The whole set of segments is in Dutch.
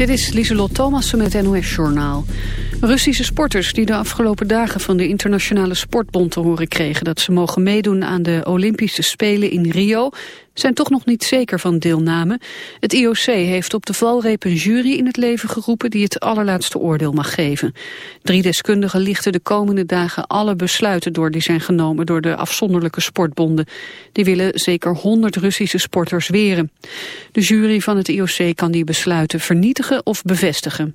Dit is Lieselot Thomassen met NOS-journaal. Russische sporters die de afgelopen dagen van de Internationale Sportbond te horen kregen... dat ze mogen meedoen aan de Olympische Spelen in Rio... zijn toch nog niet zeker van deelname. Het IOC heeft op de valreep een jury in het leven geroepen... die het allerlaatste oordeel mag geven. Drie deskundigen lichten de komende dagen alle besluiten door... die zijn genomen door de afzonderlijke sportbonden. Die willen zeker 100 Russische sporters weren. De jury van het IOC kan die besluiten vernietigen of bevestigen.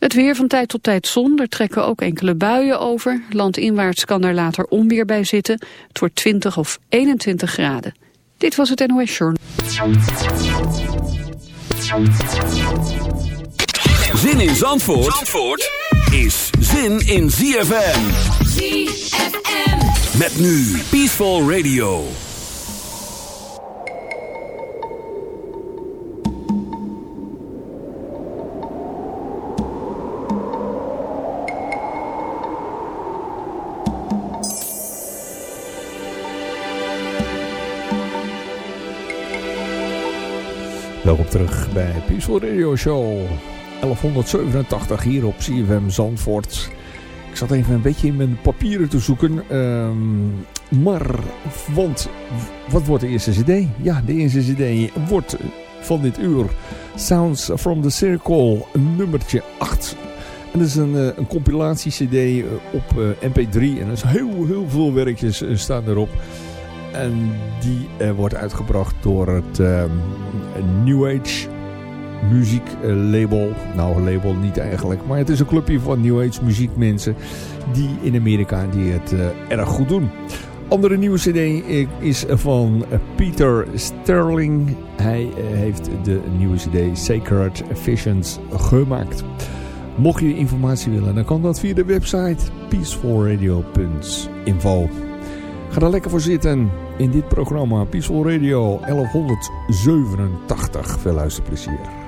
Het weer van tijd tot tijd zon, er trekken ook enkele buien over. Landinwaarts kan er later onweer bij zitten. Het wordt 20 of 21 graden. Dit was het NOS Journal. Zin in Zandvoort, Zandvoort is zin in ZFM. ZFM. Met nu Peaceful Radio. Welkom terug bij Peaceful Radio Show 1187 hier op CFM Zandvoort. Ik zat even een beetje in mijn papieren te zoeken. Um, maar, want wat wordt de eerste cd? Ja, de eerste cd wordt van dit uur Sounds from the Circle nummertje 8. En dat is een, eh, een compilatie cd eh, op eh, mp3 en er is heel, heel veel werkjes staan erop. En die uh, wordt uitgebracht door het uh, New Age muziek uh, label. Nou, label niet eigenlijk. Maar het is een clubje van New Age muziekmensen. Die in Amerika die het eh, erg goed doen. Andere nieuwe cd is van Peter Sterling. Hij heeft de nieuwe cd Sacred Visions gemaakt. Mocht je informatie willen, dan kan dat via de website peacefulradio.info. Ga daar lekker voor zitten in dit programma Peaceful Radio 1187. Veel luisterplezier.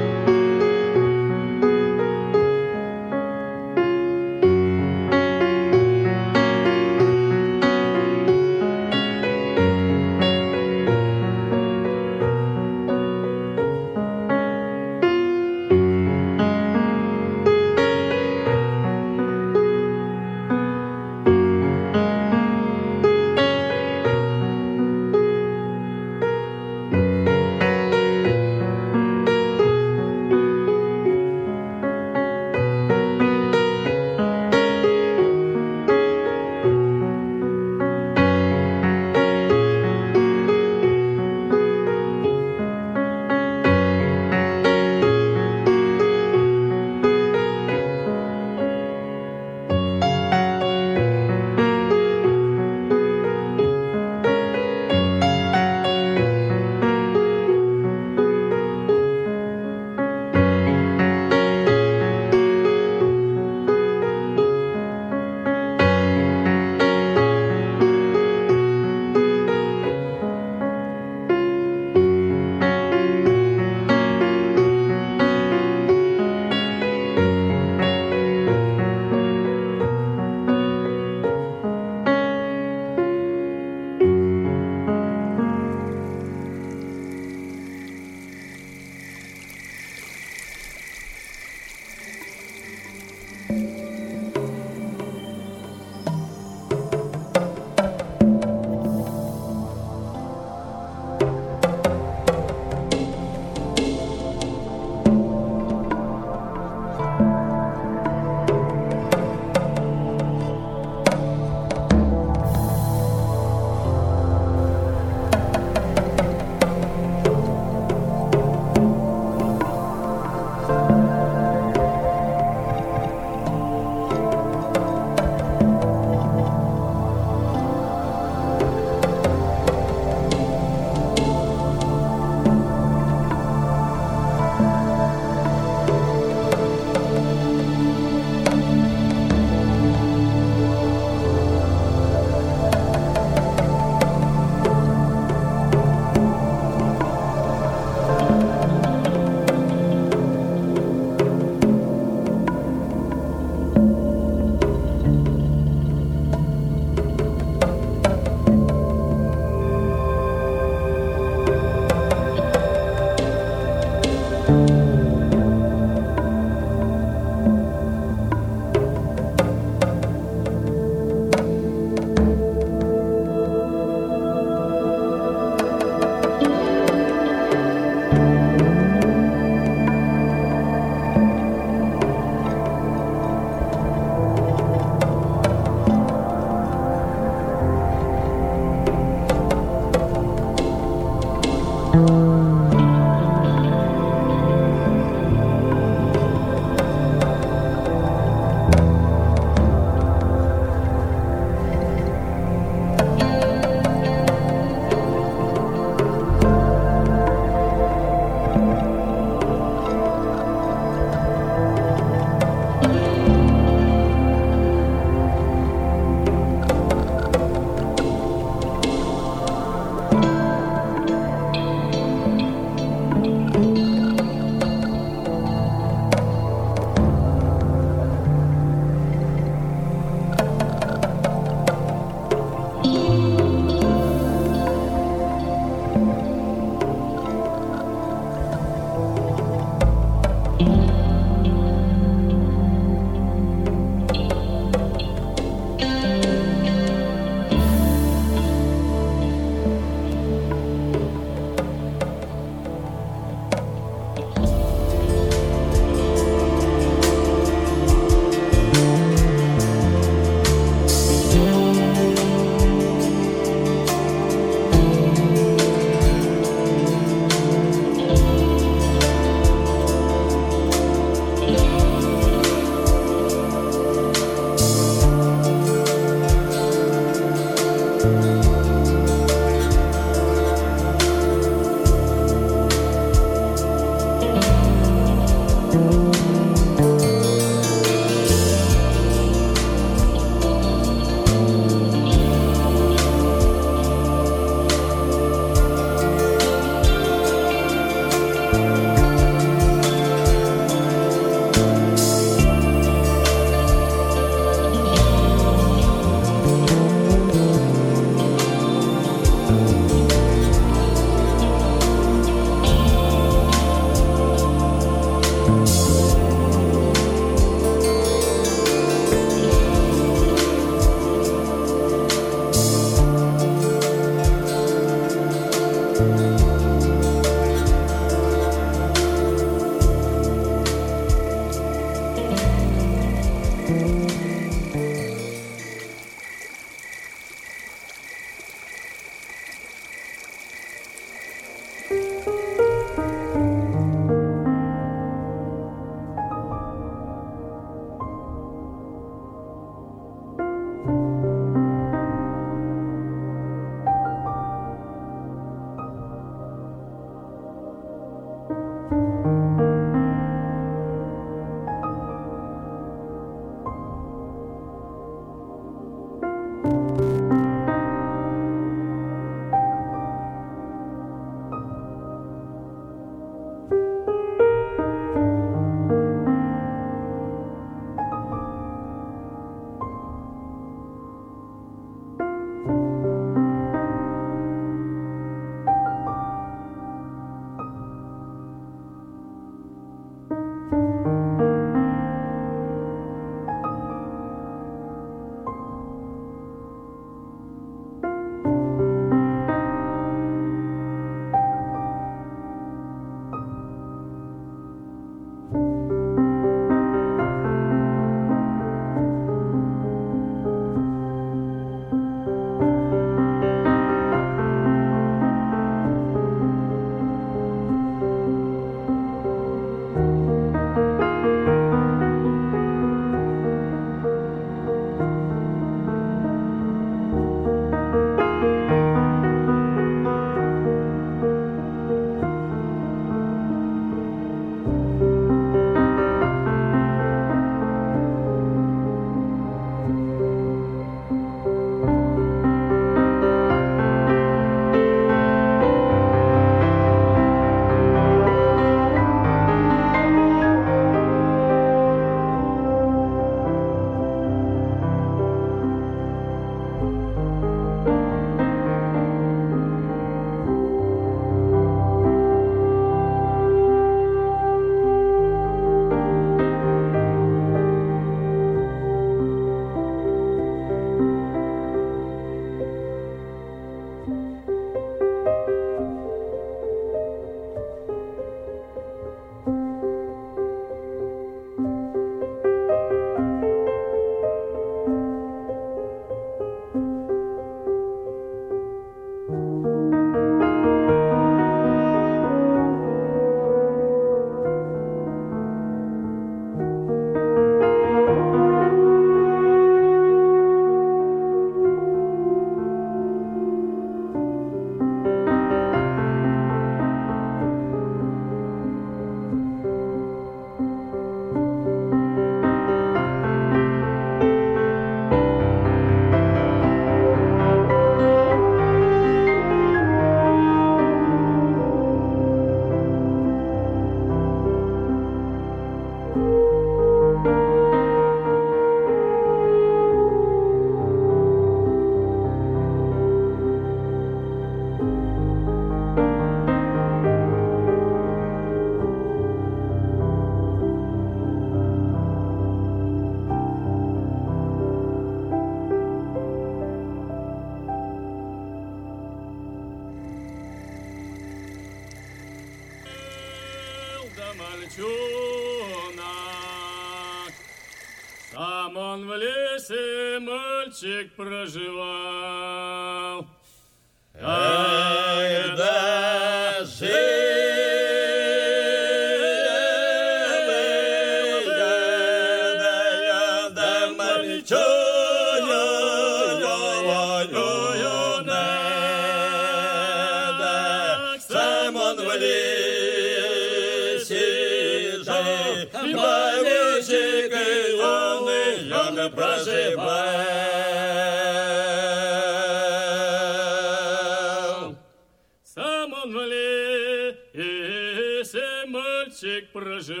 в если мальчик проживал.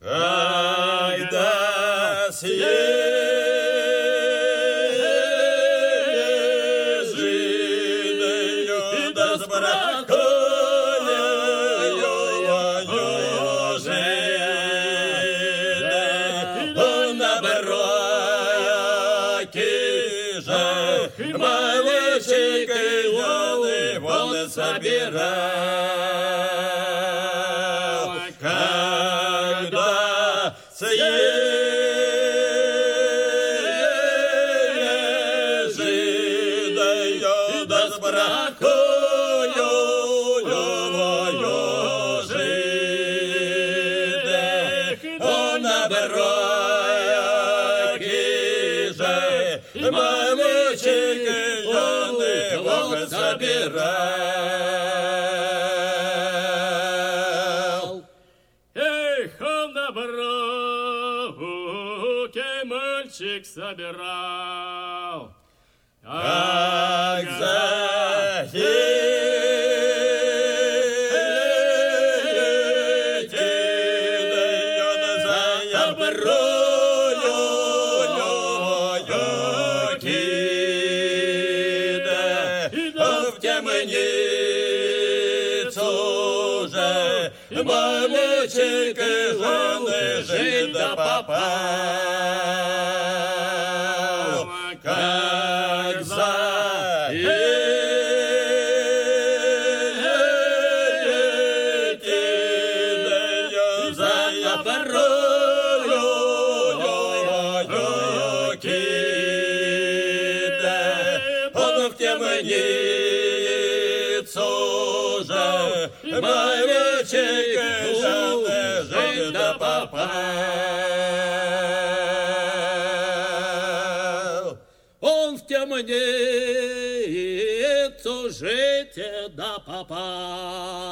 Когда съел заборою киде, он в темницу жить да попал. Он в темницу жить да попал.